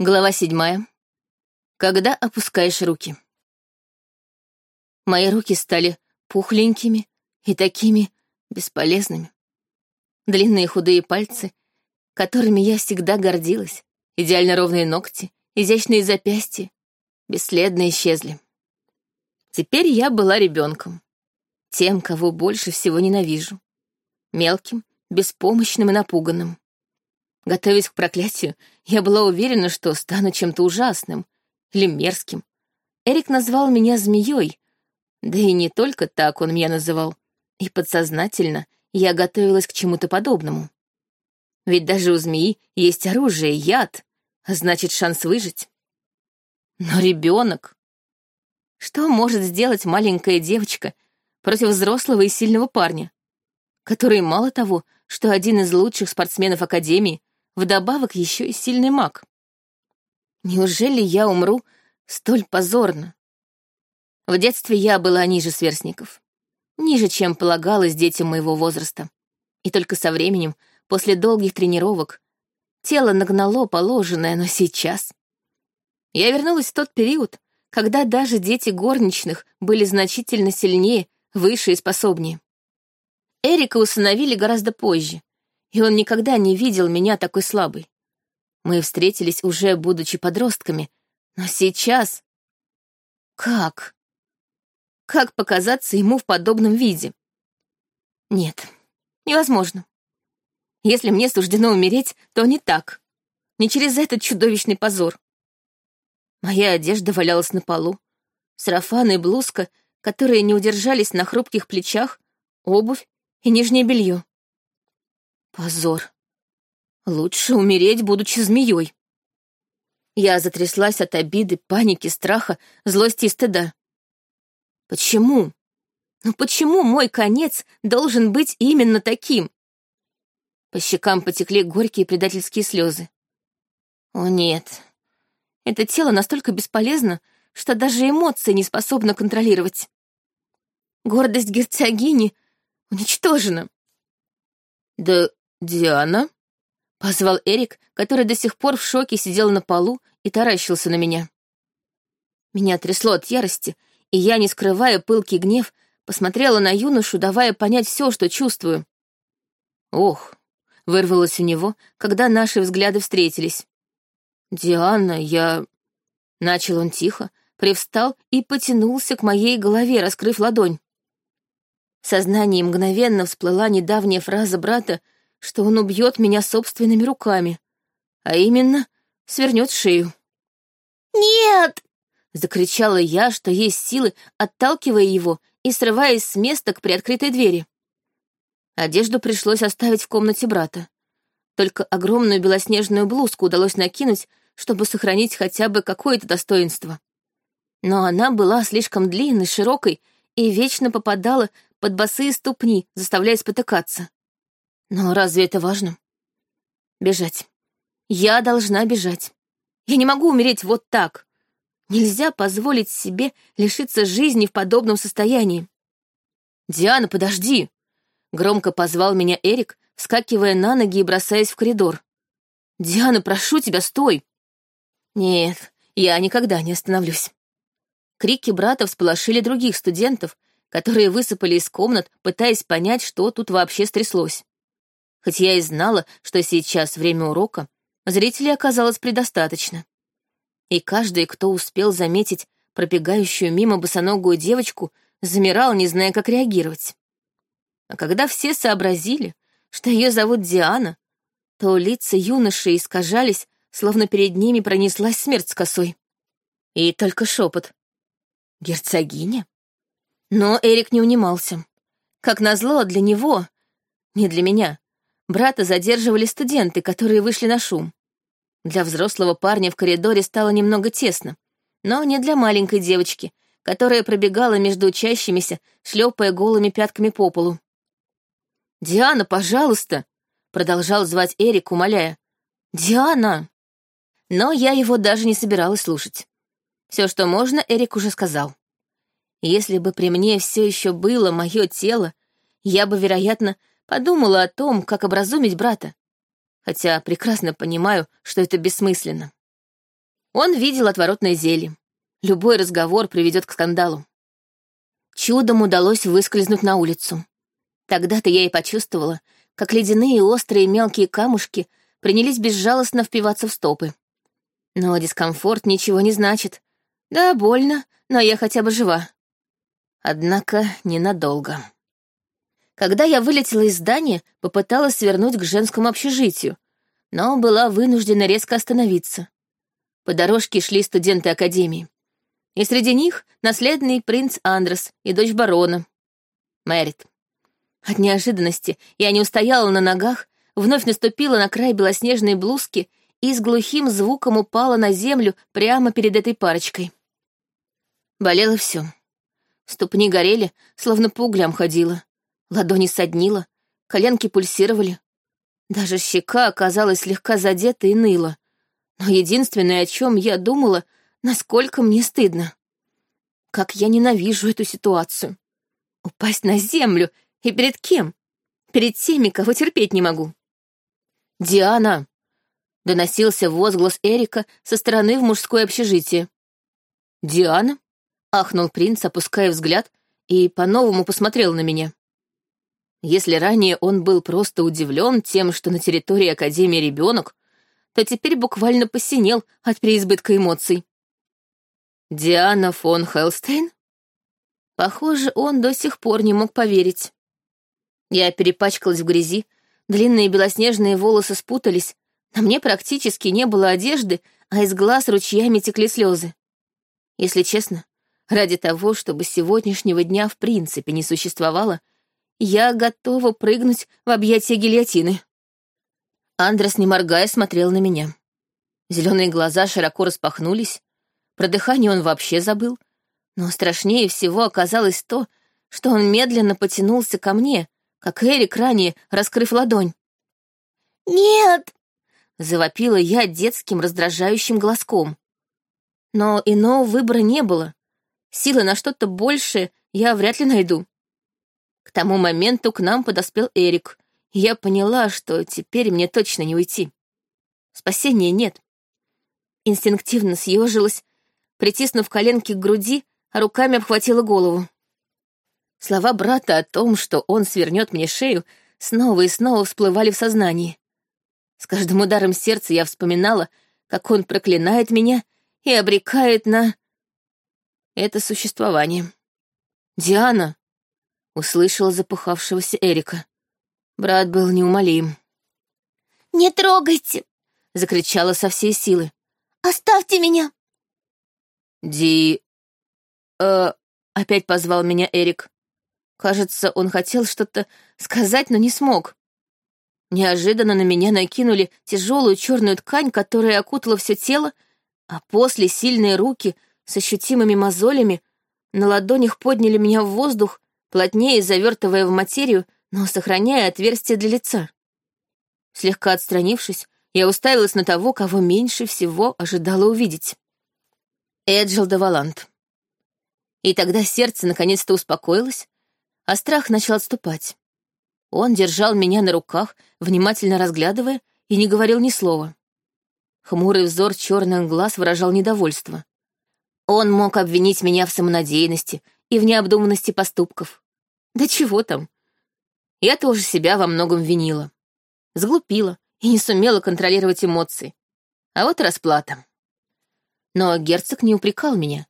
Глава седьмая. Когда опускаешь руки. Мои руки стали пухленькими и такими бесполезными. Длинные худые пальцы, которыми я всегда гордилась, идеально ровные ногти, изящные запястья, бесследно исчезли. Теперь я была ребенком, тем, кого больше всего ненавижу, мелким, беспомощным и напуганным. Готовясь к проклятию, я была уверена, что стану чем-то ужасным или мерзким. Эрик назвал меня змеей, да и не только так он меня называл. И подсознательно я готовилась к чему-то подобному. Ведь даже у змеи есть оружие, яд, а значит шанс выжить. Но ребенок... Что может сделать маленькая девочка против взрослого и сильного парня, который мало того, что один из лучших спортсменов Академии, вдобавок еще и сильный маг. Неужели я умру столь позорно? В детстве я была ниже сверстников. Ниже, чем полагалось детям моего возраста. И только со временем, после долгих тренировок, тело нагнало положенное, но сейчас... Я вернулась в тот период, когда даже дети горничных были значительно сильнее, выше и способнее. Эрика усыновили гораздо позже, и он никогда не видел меня такой слабой. Мы встретились уже будучи подростками, но сейчас... Как? Как показаться ему в подобном виде? Нет, невозможно. Если мне суждено умереть, то не так. Не через этот чудовищный позор. Моя одежда валялась на полу. Сарафан и блузка, которые не удержались на хрупких плечах, обувь и нижнее белье. Позор. Лучше умереть, будучи змеей. Я затряслась от обиды, паники, страха, злости и стыда. Почему? Ну почему мой конец должен быть именно таким? По щекам потекли горькие предательские слезы. О нет, это тело настолько бесполезно, что даже эмоции не способно контролировать. Гордость герцогини уничтожена. Да «Диана?» — позвал Эрик, который до сих пор в шоке сидел на полу и таращился на меня. Меня трясло от ярости, и я, не скрывая пылкий гнев, посмотрела на юношу, давая понять все, что чувствую. «Ох!» — вырвалось у него, когда наши взгляды встретились. «Диана, я...» — начал он тихо, привстал и потянулся к моей голове, раскрыв ладонь. В сознании мгновенно всплыла недавняя фраза брата что он убьет меня собственными руками, а именно свернет шею. «Нет!» — закричала я, что есть силы, отталкивая его и срываясь с места к приоткрытой двери. Одежду пришлось оставить в комнате брата. Только огромную белоснежную блузку удалось накинуть, чтобы сохранить хотя бы какое-то достоинство. Но она была слишком длинной, широкой и вечно попадала под босые ступни, заставляя спотыкаться. Но разве это важно? Бежать. Я должна бежать. Я не могу умереть вот так. Нельзя позволить себе лишиться жизни в подобном состоянии. «Диана, подожди!» Громко позвал меня Эрик, вскакивая на ноги и бросаясь в коридор. «Диана, прошу тебя, стой!» «Нет, я никогда не остановлюсь». Крики брата всполошили других студентов, которые высыпали из комнат, пытаясь понять, что тут вообще стряслось. Хоть я и знала, что сейчас время урока, зрителей оказалось предостаточно. И каждый, кто успел заметить пробегающую мимо босоногую девочку, замирал, не зная, как реагировать. А когда все сообразили, что ее зовут Диана, то лица юноши искажались, словно перед ними пронеслась смерть с косой. И только шепот. «Герцогиня?» Но Эрик не унимался. Как назло для него, не для меня, Брата задерживали студенты, которые вышли на шум. Для взрослого парня в коридоре стало немного тесно, но не для маленькой девочки, которая пробегала между учащимися, шлепая голыми пятками по полу. «Диана, пожалуйста!» — продолжал звать Эрик, умоляя. «Диана!» Но я его даже не собиралась слушать. Все, что можно, Эрик уже сказал. Если бы при мне все еще было мое тело, я бы, вероятно, подумала о том, как образумить брата, хотя прекрасно понимаю, что это бессмысленно. Он видел отворотное зелье. Любой разговор приведет к скандалу. Чудом удалось выскользнуть на улицу. Тогда-то я и почувствовала, как ледяные острые мелкие камушки принялись безжалостно впиваться в стопы. Но дискомфорт ничего не значит. Да, больно, но я хотя бы жива. Однако ненадолго. Когда я вылетела из здания, попыталась свернуть к женскому общежитию, но была вынуждена резко остановиться. По дорожке шли студенты академии. И среди них наследный принц Андрес и дочь барона. Мэрит. От неожиданности я не устояла на ногах, вновь наступила на край белоснежной блузки и с глухим звуком упала на землю прямо перед этой парочкой. Болело все. Ступни горели, словно по углям ходила. Ладони соднила, коленки пульсировали. Даже щека оказалась слегка задета и ныла. Но единственное, о чем я думала, насколько мне стыдно. Как я ненавижу эту ситуацию. Упасть на землю и перед кем? Перед теми, кого терпеть не могу. «Диана!» — доносился возглас Эрика со стороны в мужское общежитие. «Диана?» — ахнул принц, опуская взгляд, и по-новому посмотрел на меня. Если ранее он был просто удивлен тем, что на территории Академии ребенок, то теперь буквально посинел от переизбытка эмоций. Диана фон Хелстейн? Похоже, он до сих пор не мог поверить. Я перепачкалась в грязи, длинные белоснежные волосы спутались, на мне практически не было одежды, а из глаз ручьями текли слезы. Если честно, ради того, чтобы сегодняшнего дня в принципе не существовало, я готова прыгнуть в объятия гильотины. Андрес, не моргая, смотрел на меня. Зеленые глаза широко распахнулись, про дыхание он вообще забыл. Но страшнее всего оказалось то, что он медленно потянулся ко мне, как Эрик ранее, раскрыв ладонь. «Нет!» — завопила я детским раздражающим глазком. Но иного выбора не было. Силы на что-то большее я вряд ли найду. К тому моменту к нам подоспел Эрик, и я поняла, что теперь мне точно не уйти. Спасения нет. Инстинктивно съежилась притиснув коленки к груди, а руками обхватила голову. Слова брата о том, что он свернет мне шею, снова и снова всплывали в сознании. С каждым ударом сердца я вспоминала, как он проклинает меня и обрекает на... это существование. «Диана!» — услышала запыхавшегося Эрика. Брат был неумолим. «Не трогайте!» — закричала со всей силы. «Оставьте меня!» «Ди...» «Э...» — опять позвал меня Эрик. Кажется, он хотел что-то сказать, но не смог. Неожиданно на меня накинули тяжелую черную ткань, которая окутала все тело, а после сильные руки с ощутимыми мозолями на ладонях подняли меня в воздух, плотнее завертывая в материю, но сохраняя отверстие для лица. Слегка отстранившись, я уставилась на того, кого меньше всего ожидала увидеть. Эджил де Валант. И тогда сердце наконец-то успокоилось, а страх начал отступать. Он держал меня на руках, внимательно разглядывая, и не говорил ни слова. Хмурый взор черных глаз выражал недовольство. Он мог обвинить меня в самонадеянности и в необдуманности поступков. Да чего там? Я тоже себя во многом винила. Сглупила и не сумела контролировать эмоции. А вот расплата. Но герцог не упрекал меня.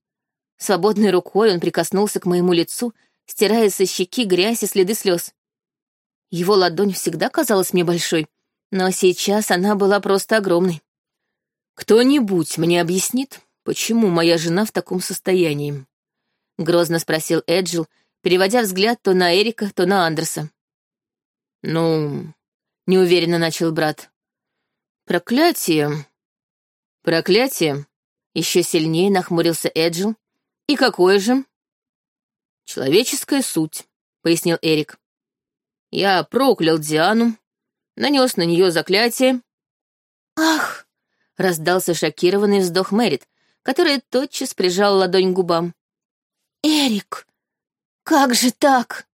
Свободной рукой он прикоснулся к моему лицу, стирая со щеки грязь и следы слез. Его ладонь всегда казалась мне большой, но сейчас она была просто огромной. «Кто-нибудь мне объяснит, почему моя жена в таком состоянии?» — грозно спросил Эджил, переводя взгляд то на Эрика, то на Андерса. «Ну...» — неуверенно начал брат. «Проклятие...» «Проклятие еще сильнее нахмурился Эджил. «И какое же?» «Человеческая суть», — пояснил Эрик. «Я проклял Диану, нанес на нее заклятие». «Ах!» — раздался шокированный вздох Мэрит, которая тотчас прижала ладонь к губам. «Эрик, как же так?»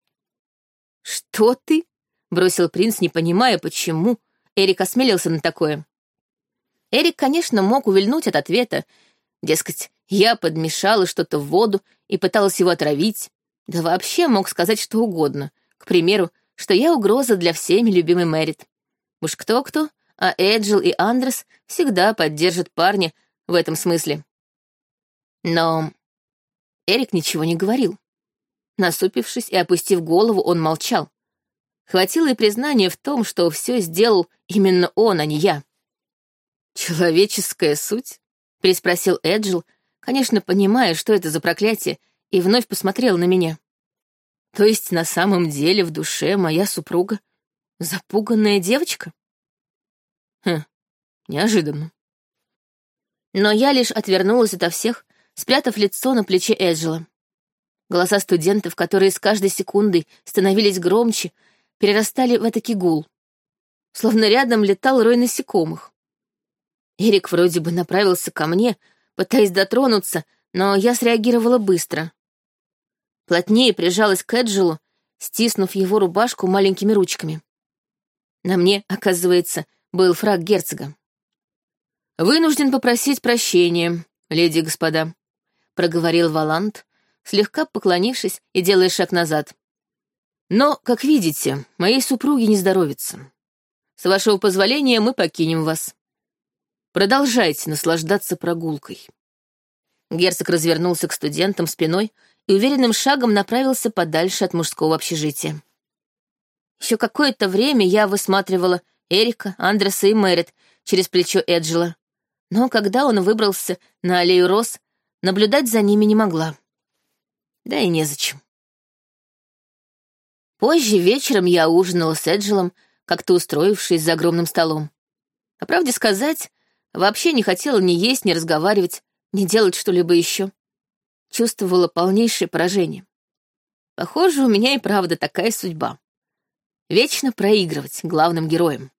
«Что ты?» — бросил принц, не понимая, почему Эрик осмелился на такое. Эрик, конечно, мог увильнуть от ответа. Дескать, я подмешала что-то в воду и пыталась его отравить. Да вообще мог сказать что угодно. К примеру, что я угроза для всеми любимой Мэрит. Уж кто-кто, а Эджил и Андрес всегда поддержат парня в этом смысле. Но Эрик ничего не говорил. Насупившись и опустив голову, он молчал. Хватило и признания в том, что все сделал именно он, а не я. «Человеческая суть?» — переспросил Эджил, конечно, понимая, что это за проклятие, и вновь посмотрел на меня. То есть на самом деле в душе моя супруга — запуганная девочка? Хм, неожиданно. Но я лишь отвернулась ото всех, спрятав лицо на плече Эджела. Голоса студентов, которые с каждой секундой становились громче, перерастали в этакий гул. Словно рядом летал рой насекомых. Эрик вроде бы направился ко мне, пытаясь дотронуться, но я среагировала быстро. Плотнее прижалась к Эджелу, стиснув его рубашку маленькими ручками. На мне, оказывается, был фраг герцога. «Вынужден попросить прощения, леди и господа», — проговорил Валант, слегка поклонившись и делая шаг назад. «Но, как видите, моей супруге не здоровится. С вашего позволения мы покинем вас. Продолжайте наслаждаться прогулкой». Герцог развернулся к студентам спиной и уверенным шагом направился подальше от мужского общежития. Еще какое-то время я высматривала Эрика, Андреса и Мэрит через плечо Эджела, но когда он выбрался на аллею роз, наблюдать за ними не могла. Да и незачем. Позже вечером я ужинала с Эджелом, как-то устроившись за огромным столом. По правде сказать, вообще не хотела ни есть, ни разговаривать, ни делать что-либо еще чувствовала полнейшее поражение. Похоже, у меня и правда такая судьба. Вечно проигрывать главным героем.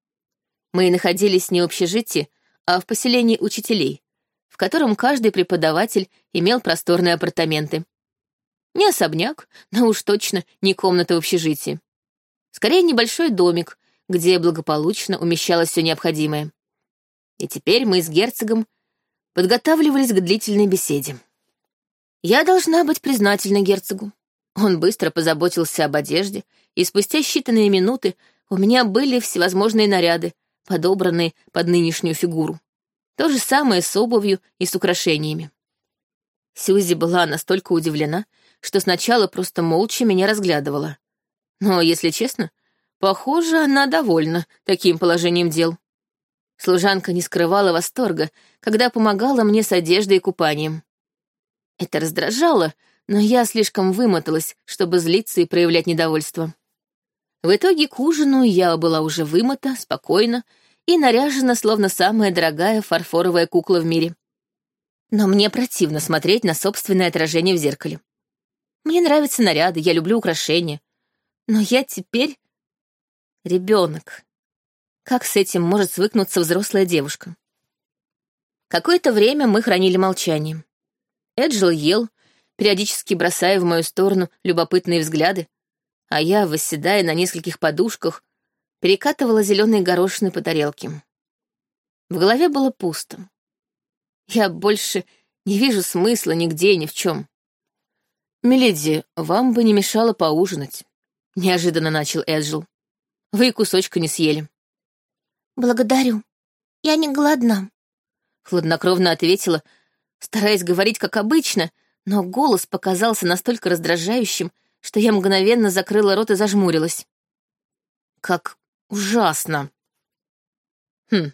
Мы находились не в общежитии, а в поселении учителей, в котором каждый преподаватель имел просторные апартаменты. Не особняк, но уж точно не комната в общежитии. Скорее, небольшой домик, где благополучно умещалось все необходимое. И теперь мы с герцогом подготавливались к длительной беседе. Я должна быть признательна герцогу. Он быстро позаботился об одежде, и спустя считанные минуты у меня были всевозможные наряды, подобранные под нынешнюю фигуру. То же самое с обувью и с украшениями. Сьюзи была настолько удивлена, что сначала просто молча меня разглядывала. Но, если честно, похоже, она довольна таким положением дел. Служанка не скрывала восторга, когда помогала мне с одеждой и купанием. Это раздражало, но я слишком вымоталась, чтобы злиться и проявлять недовольство. В итоге к ужину я была уже вымыта, спокойна и наряжена, словно самая дорогая фарфоровая кукла в мире. Но мне противно смотреть на собственное отражение в зеркале. Мне нравятся наряды, я люблю украшения. Но я теперь ребенок. Как с этим может свыкнуться взрослая девушка? Какое-то время мы хранили молчание. Эджил ел, периодически бросая в мою сторону любопытные взгляды, а я, восседая на нескольких подушках, перекатывала зеленые горошины по тарелке. В голове было пусто. Я больше не вижу смысла нигде и ни в чем. «Миледи, вам бы не мешало поужинать», — неожиданно начал Эджил. «Вы и кусочка не съели». «Благодарю. Я не голодна», — хладнокровно ответила, стараясь говорить как обычно, но голос показался настолько раздражающим, что я мгновенно закрыла рот и зажмурилась. Как ужасно. Хм,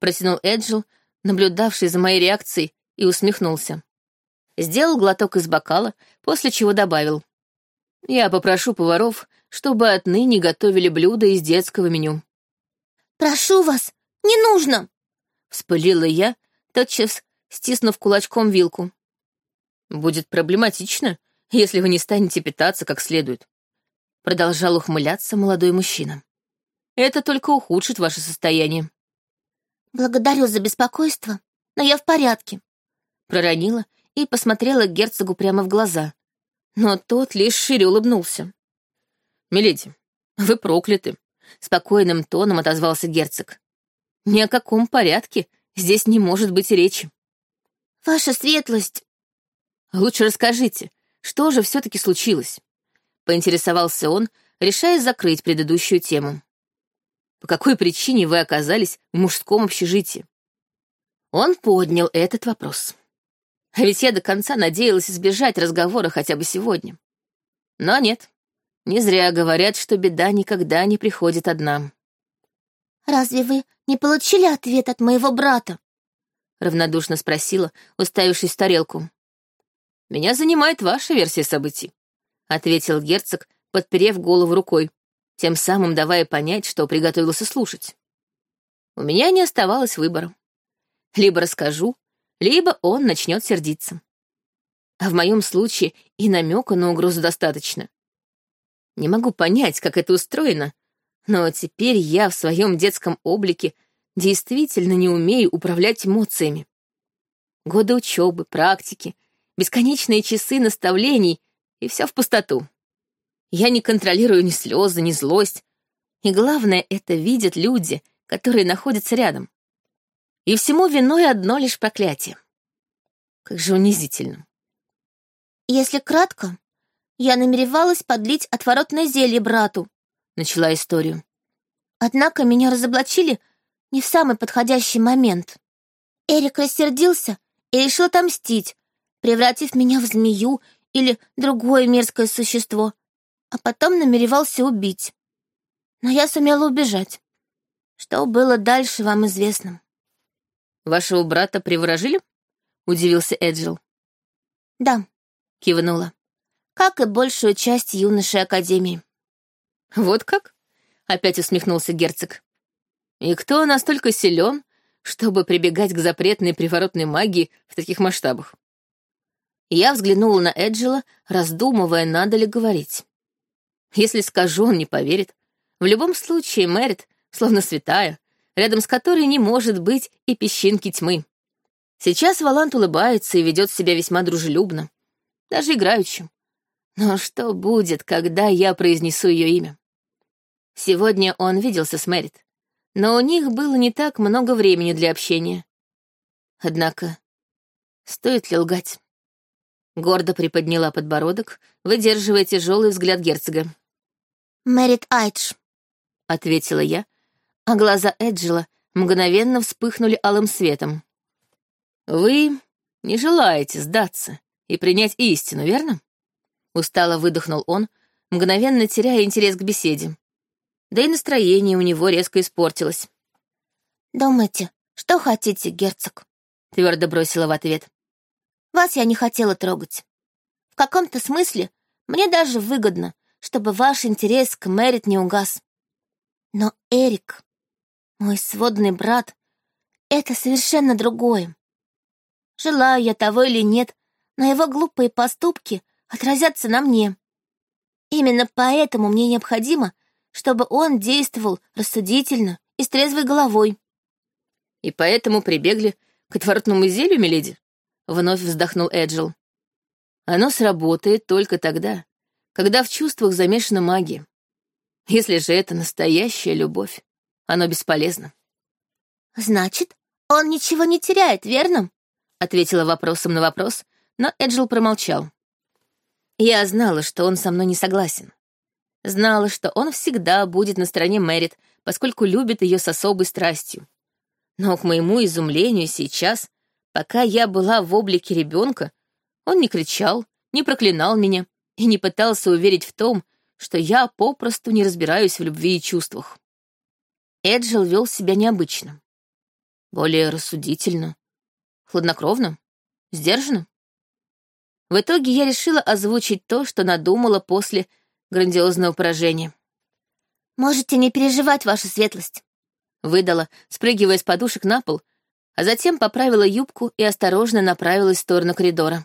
протянул Эджил, наблюдавший за моей реакцией, и усмехнулся. Сделал глоток из бокала, после чего добавил. Я попрошу поваров, чтобы отныне готовили блюда из детского меню. «Прошу вас, не нужно!» — вспылила я, тотчас стиснув кулачком вилку. «Будет проблематично, если вы не станете питаться как следует», — продолжал ухмыляться молодой мужчина. «Это только ухудшит ваше состояние». «Благодарю за беспокойство, но я в порядке», — проронила и посмотрела герцогу прямо в глаза, но тот лишь шире улыбнулся. «Миледи, вы прокляты», — спокойным тоном отозвался герцог. «Ни о каком порядке Здесь не может быть речи. Ваша светлость. Лучше расскажите, что же все-таки случилось? Поинтересовался он, решая закрыть предыдущую тему. По какой причине вы оказались в мужском общежитии? Он поднял этот вопрос. А ведь я до конца надеялась избежать разговора хотя бы сегодня. Но нет, не зря говорят, что беда никогда не приходит одна. «Разве вы не получили ответ от моего брата?» — равнодушно спросила, уставившись в тарелку. «Меня занимает ваша версия событий», — ответил герцог, подперев голову рукой, тем самым давая понять, что приготовился слушать. У меня не оставалось выбора. Либо расскажу, либо он начнет сердиться. А в моем случае и намека на угрозу достаточно. Не могу понять, как это устроено, но теперь я в своем детском облике действительно не умею управлять эмоциями. Годы учебы, практики, бесконечные часы наставлений и все в пустоту. Я не контролирую ни слезы, ни злость. И главное, это видят люди, которые находятся рядом. И всему виной одно лишь проклятие. Как же унизительно. Если кратко, я намеревалась подлить отворотное зелье брату, начала историю. Однако меня разоблачили не в самый подходящий момент. Эрик рассердился и решил отомстить, превратив меня в змею или другое мерзкое существо, а потом намеревался убить. Но я сумела убежать. Что было дальше, вам известно. «Вашего брата приворожили?» — удивился Эджил. «Да», — кивнула, как и большую часть юношей Академии. «Вот как?» — опять усмехнулся герцог. «И кто настолько силен, чтобы прибегать к запретной приворотной магии в таких масштабах?» Я взглянула на Эджила, раздумывая, надо ли говорить. Если скажу, он не поверит. В любом случае, Мэрит, словно святая, рядом с которой не может быть и песчинки тьмы. Сейчас Валант улыбается и ведет себя весьма дружелюбно, даже играючи. Но что будет, когда я произнесу ее имя? Сегодня он виделся с Мэрит, но у них было не так много времени для общения. Однако, стоит ли лгать? Гордо приподняла подбородок, выдерживая тяжелый взгляд герцога. «Мэрит Айдж», — ответила я, а глаза Эджела мгновенно вспыхнули алым светом. «Вы не желаете сдаться и принять истину, верно?» Устало выдохнул он, мгновенно теряя интерес к беседе. Да и настроение у него резко испортилось. «Думайте, что хотите, герцог?» — твердо бросила в ответ. «Вас я не хотела трогать. В каком-то смысле мне даже выгодно, чтобы ваш интерес к Мэрит не угас. Но Эрик мой сводный брат — это совершенно другое. Желаю я того или нет, но его глупые поступки отразятся на мне. Именно поэтому мне необходимо, чтобы он действовал рассудительно и с трезвой головой. И поэтому прибегли к отвратному зелью, миледи? Вновь вздохнул Эджил. Оно сработает только тогда, когда в чувствах замешана магия. Если же это настоящая любовь оно бесполезно. «Значит, он ничего не теряет, верно?» — ответила вопросом на вопрос, но Эджил промолчал. Я знала, что он со мной не согласен. Знала, что он всегда будет на стороне Мэрит, поскольку любит ее с особой страстью. Но, к моему изумлению, сейчас, пока я была в облике ребенка, он не кричал, не проклинал меня и не пытался уверить в том, что я попросту не разбираюсь в любви и чувствах. Эджил вел себя необычно. Более рассудительно, хладнокровно, сдержанно. В итоге я решила озвучить то, что надумала после грандиозного поражения. «Можете не переживать, ваша светлость», — выдала, спрыгивая с подушек на пол, а затем поправила юбку и осторожно направилась в сторону коридора.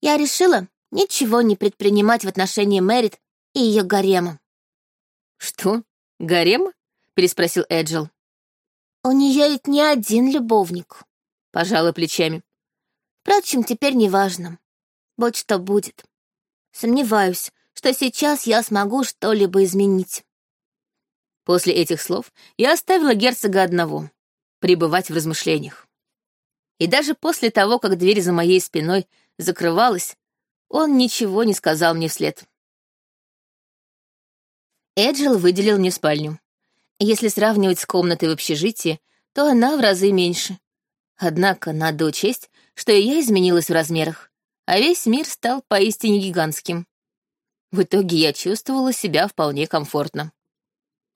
«Я решила ничего не предпринимать в отношении Мэрит и ее гарема». «Что? Гарема?» Переспросил Эджил. «У нее ведь не один любовник», — пожала плечами. «Впрочем, теперь неважно. Вот что будет. Сомневаюсь, что сейчас я смогу что-либо изменить». После этих слов я оставила герцога одного. пребывать в размышлениях. И даже после того, как дверь за моей спиной закрывалась, он ничего не сказал мне вслед. Эджил выделил мне спальню. Если сравнивать с комнатой в общежитии, то она в разы меньше. Однако надо учесть, что и я изменилась в размерах, а весь мир стал поистине гигантским. В итоге я чувствовала себя вполне комфортно.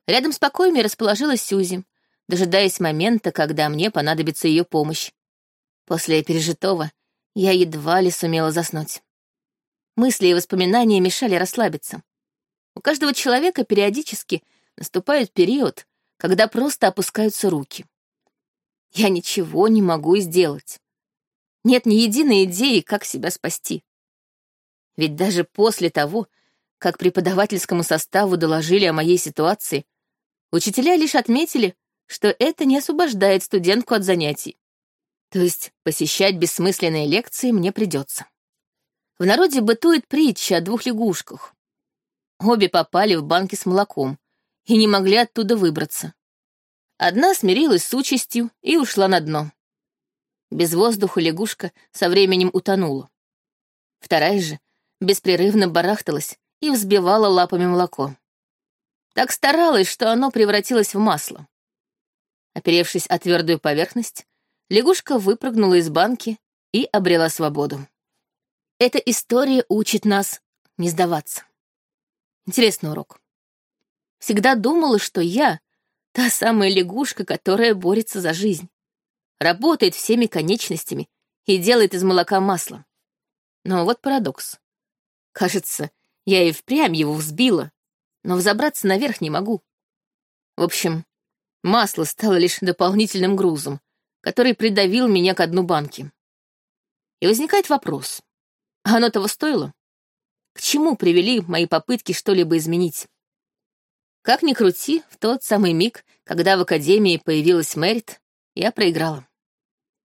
Рядом с покоями расположилась Сюзи, дожидаясь момента, когда мне понадобится ее помощь. После пережитого я едва ли сумела заснуть. Мысли и воспоминания мешали расслабиться. У каждого человека периодически наступает период, когда просто опускаются руки. Я ничего не могу сделать. Нет ни единой идеи, как себя спасти. Ведь даже после того, как преподавательскому составу доложили о моей ситуации, учителя лишь отметили, что это не освобождает студентку от занятий. То есть посещать бессмысленные лекции мне придется. В народе бытует притча о двух лягушках. Обе попали в банки с молоком и не могли оттуда выбраться. Одна смирилась с участью и ушла на дно. Без воздуха лягушка со временем утонула. Вторая же беспрерывно барахталась и взбивала лапами молоко. Так старалась, что оно превратилось в масло. Оперевшись о твердую поверхность, лягушка выпрыгнула из банки и обрела свободу. Эта история учит нас не сдаваться. Интересный урок. Всегда думала, что я — та самая лягушка, которая борется за жизнь, работает всеми конечностями и делает из молока масло. Но вот парадокс. Кажется, я и впрямь его взбила, но взобраться наверх не могу. В общем, масло стало лишь дополнительным грузом, который придавил меня к дну банки. И возникает вопрос, а оно того стоило? К чему привели мои попытки что-либо изменить? Как ни крути, в тот самый миг, когда в Академии появилась Мэрит, я проиграла.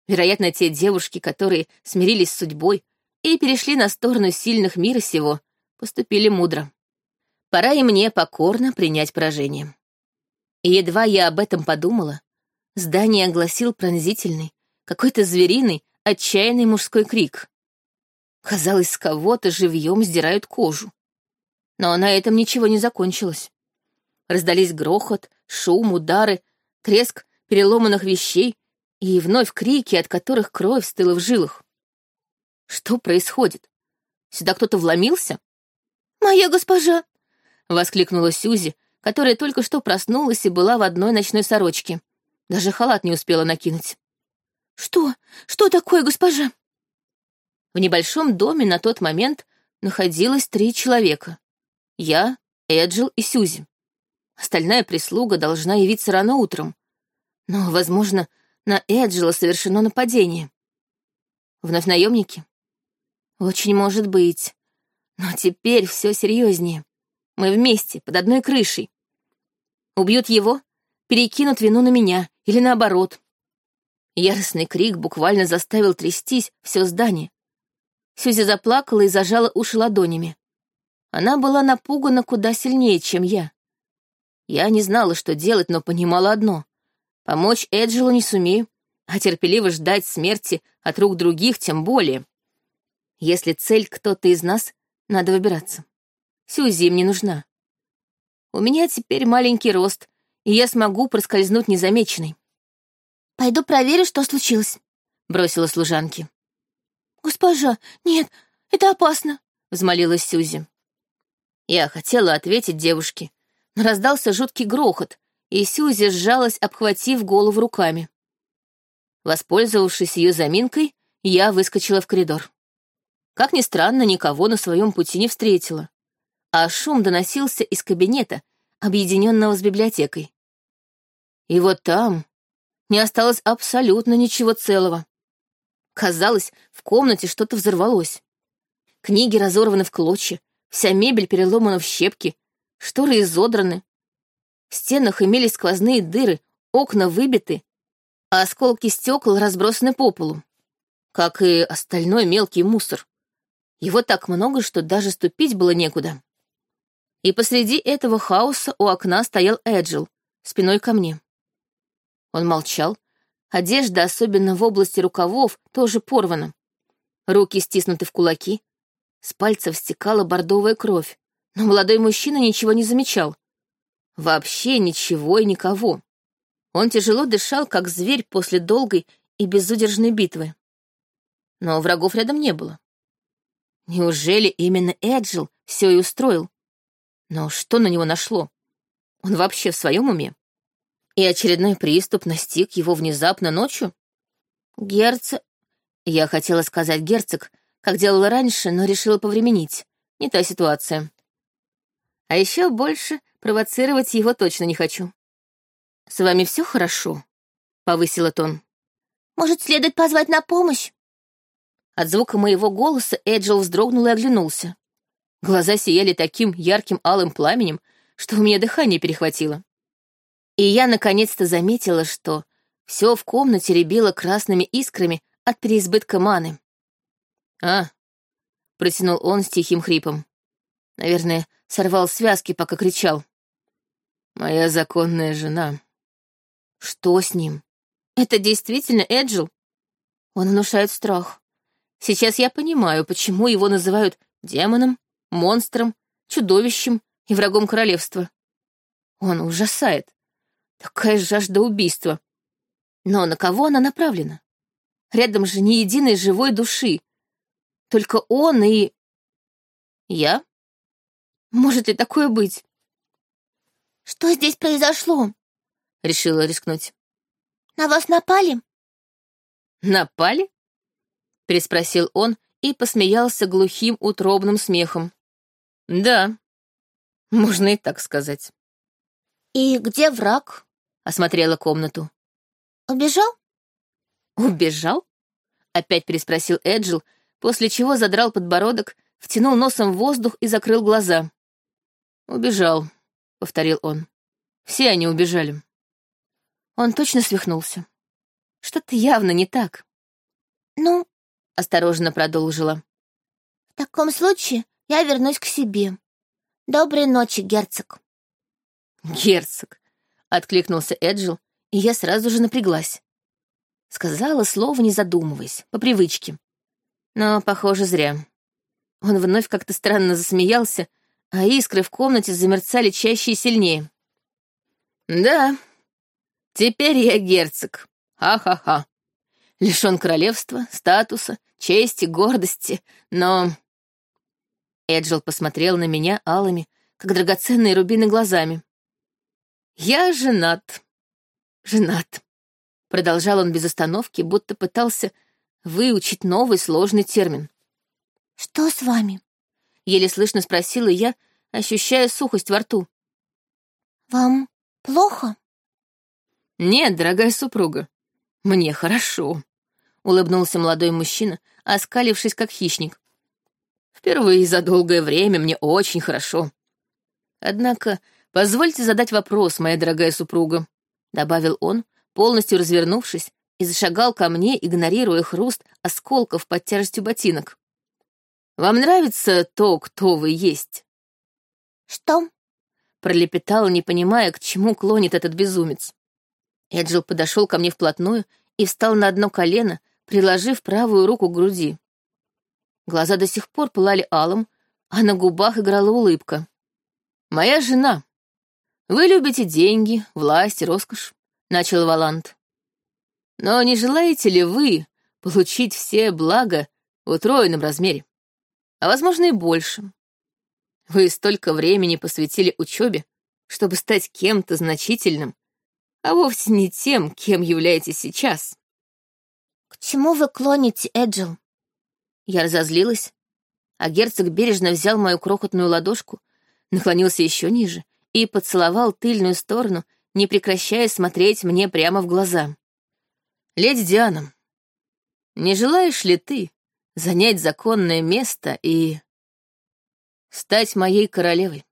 Вероятно, те девушки, которые смирились с судьбой и перешли на сторону сильных мира сего, поступили мудро. Пора и мне покорно принять поражение. И едва я об этом подумала, здание огласил пронзительный, какой-то звериный, отчаянный мужской крик. Казалось, с кого-то живьем сдирают кожу. Но на этом ничего не закончилось. Раздались грохот, шум, удары, треск переломанных вещей и вновь крики, от которых кровь стыла в жилах. Что происходит? Сюда кто-то вломился? «Моя госпожа!» — воскликнула Сюзи, которая только что проснулась и была в одной ночной сорочке. Даже халат не успела накинуть. «Что? Что такое, госпожа?» В небольшом доме на тот момент находилось три человека. Я, Эджил и Сюзи. Остальная прислуга должна явиться рано утром. Но, возможно, на Эджила совершено нападение. Вновь наемники? Очень может быть. Но теперь все серьезнее. Мы вместе, под одной крышей. Убьют его, перекинут вину на меня, или наоборот. Яростный крик буквально заставил трястись все здание. Сюзи заплакала и зажала уши ладонями. Она была напугана куда сильнее, чем я. Я не знала, что делать, но понимала одно. Помочь Эджилу не сумею, а терпеливо ждать смерти от рук других тем более. Если цель кто-то из нас, надо выбираться. Сюзи им не нужна. У меня теперь маленький рост, и я смогу проскользнуть незамеченной. «Пойду проверю, что случилось», — бросила служанки. «Госпожа, нет, это опасно», — взмолилась Сюзи. Я хотела ответить девушке, раздался жуткий грохот, и Сюзи сжалась, обхватив голову руками. Воспользовавшись ее заминкой, я выскочила в коридор. Как ни странно, никого на своем пути не встретила, а шум доносился из кабинета, объединенного с библиотекой. И вот там не осталось абсолютно ничего целого. Казалось, в комнате что-то взорвалось. Книги разорваны в клочья, вся мебель переломана в щепки, шторы изодраны, в стенах имелись сквозные дыры, окна выбиты, а осколки стекол разбросаны по полу, как и остальной мелкий мусор. Его так много, что даже ступить было некуда. И посреди этого хаоса у окна стоял Эджил, спиной ко мне. Он молчал, Одежда, особенно в области рукавов, тоже порвана. Руки стиснуты в кулаки. С пальцев стекала бордовая кровь. Но молодой мужчина ничего не замечал. Вообще ничего и никого. Он тяжело дышал, как зверь после долгой и безудержной битвы. Но врагов рядом не было. Неужели именно Эджил все и устроил? Но что на него нашло? Он вообще в своем уме? И очередной приступ настиг его внезапно ночью? Герцог... Я хотела сказать герцог, как делала раньше, но решила повременить. Не та ситуация. А еще больше провоцировать его точно не хочу. «С вами все хорошо?» — повысила тон. «Может, следует позвать на помощь?» От звука моего голоса Эджил вздрогнул и оглянулся. Глаза сияли таким ярким алым пламенем, что у меня дыхание перехватило. И я наконец-то заметила, что все в комнате рябило красными искрами от переизбытка маны. «А», — протянул он с тихим хрипом. Наверное, сорвал связки, пока кричал. «Моя законная жена». Что с ним? Это действительно Эджил? Он внушает страх. Сейчас я понимаю, почему его называют демоном, монстром, чудовищем и врагом королевства. Он ужасает. Такая жажда убийства. Но на кого она направлена? Рядом же ни единой живой души. Только он и... Я? Может ли такое быть? Что здесь произошло? Решила рискнуть. На вас напали? Напали? Переспросил он и посмеялся глухим утробным смехом. Да, можно и так сказать. И где враг? Осмотрела комнату. Убежал? Убежал? Опять переспросил Эджил, после чего задрал подбородок, втянул носом в воздух и закрыл глаза. «Убежал», — повторил он. «Все они убежали». Он точно свихнулся. Что-то явно не так. «Ну, — осторожно продолжила. «В таком случае я вернусь к себе. Доброй ночи, герцог». «Герцог», — откликнулся Эджил, и я сразу же напряглась. Сказала слово, не задумываясь, по привычке. Но, похоже, зря. Он вновь как-то странно засмеялся, а искры в комнате замерцали чаще и сильнее. «Да, теперь я герцог. Ха-ха-ха лишён королевства, статуса, чести, гордости, но... Эджил посмотрел на меня алыми, как драгоценные рубины глазами. «Я женат. Женат», — продолжал он без остановки, будто пытался выучить новый сложный термин. «Что с вами?» — еле слышно спросила я, ощущая сухость во рту. «Вам плохо?» «Нет, дорогая супруга, мне хорошо», — улыбнулся молодой мужчина, оскалившись как хищник. «Впервые за долгое время мне очень хорошо. Однако позвольте задать вопрос, моя дорогая супруга», — добавил он, полностью развернувшись, и зашагал ко мне, игнорируя хруст осколков под тяжестью ботинок. «Вам нравится то, кто вы есть?» «Что?» — пролепетал, не понимая, к чему клонит этот безумец. Эджил подошел ко мне вплотную и встал на одно колено, приложив правую руку к груди. Глаза до сих пор пылали алым, а на губах играла улыбка. «Моя жена. Вы любите деньги, власть, роскошь», — начал Валант. «Но не желаете ли вы получить все блага в утроенном размере? А, возможно, и больше. Вы столько времени посвятили учебе, чтобы стать кем-то значительным а вовсе не тем, кем являетесь сейчас. К чему вы клоните, Эджил? Я разозлилась, а герцог бережно взял мою крохотную ладошку, наклонился еще ниже и поцеловал тыльную сторону, не прекращая смотреть мне прямо в глаза. «Леди Диана, не желаешь ли ты занять законное место и стать моей королевой?»